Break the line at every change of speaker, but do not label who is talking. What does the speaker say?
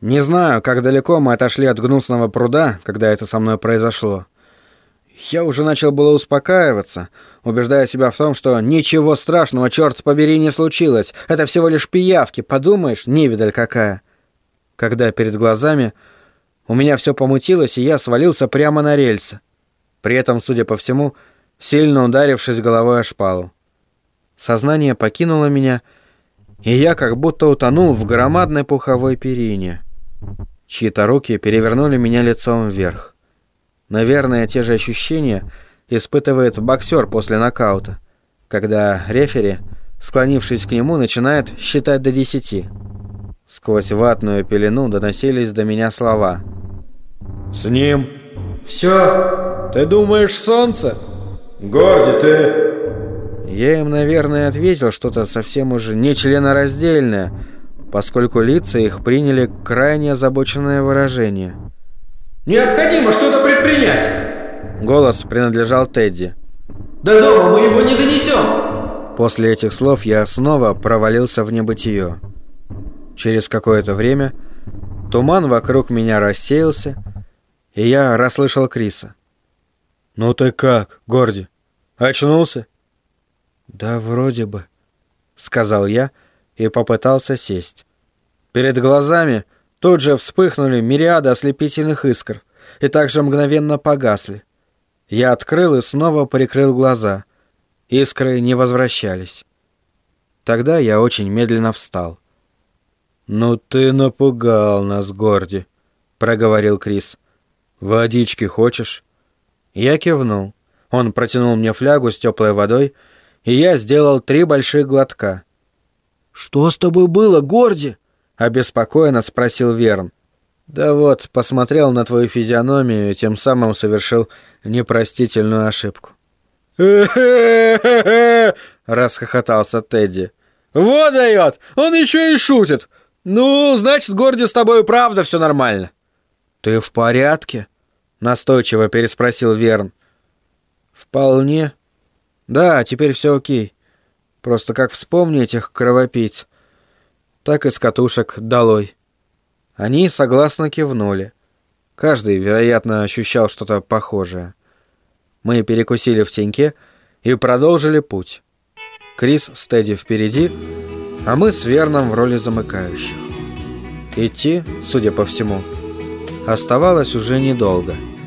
Не знаю, как далеко мы отошли от гнусного пруда, когда это со мной произошло. Я уже начал было успокаиваться, убеждая себя в том, что ничего страшного, черт побери, не случилось. Это всего лишь пиявки, подумаешь, невидаль какая. Когда перед глазами у меня все помутилось, и я свалился прямо на рельсы. При этом, судя по всему, сильно ударившись головой о шпалу. Сознание покинуло меня, и я как будто утонул в громадной пуховой перине. Чьи-то руки перевернули меня лицом вверх. Наверное, те же ощущения испытывает боксер после нокаута, когда рефери, склонившись к нему, начинает считать до десяти. Сквозь ватную пелену доносились до меня слова.
«С ним...»
«Все? Ты думаешь, солнце?»
«Горди, ты...»
Я им, наверное, ответил что-то совсем уже нечленораздельное, поскольку лица их приняли крайне озабоченное выражение.
«Необходимо что-то предпринять!»
Голос принадлежал Тедди.
«До дома мы его не донесем!»
После этих слов я снова провалился в небытие. Через какое-то время туман вокруг меня рассеялся, и я расслышал Криса. «Ну ты как, Горди? Очнулся?» «Да вроде бы», — сказал я и попытался сесть. Перед глазами тут же вспыхнули мириады ослепительных искр и также мгновенно погасли. Я открыл и снова прикрыл глаза. Искры не возвращались. Тогда я очень медленно встал. «Ну ты напугал нас, Горди», — проговорил Крис. «Водички хочешь?» Я кивнул. Он протянул мне флягу с теплой водой, и я сделал три больших глотка. «Что с тобой было, Горди?» — обеспокоенно спросил Верн. «Да вот, посмотрел на твою физиономию и тем самым совершил непростительную ошибку». расхохотался Тедди. «Вот дает! Он еще и шутит! Ну, значит, Горди, с тобой правда все нормально». «Ты в порядке?» — настойчиво переспросил Верн. «Вполне. Да, теперь все окей. Просто как вспомни этих кровопийц, так и с катушек долой». Они согласно кивнули. Каждый, вероятно, ощущал что-то похожее. Мы перекусили в теньке и продолжили путь. Крис с Тедди впереди, а мы с Верном в роли замыкающих. Идти, судя по всему, оставалось уже недолго –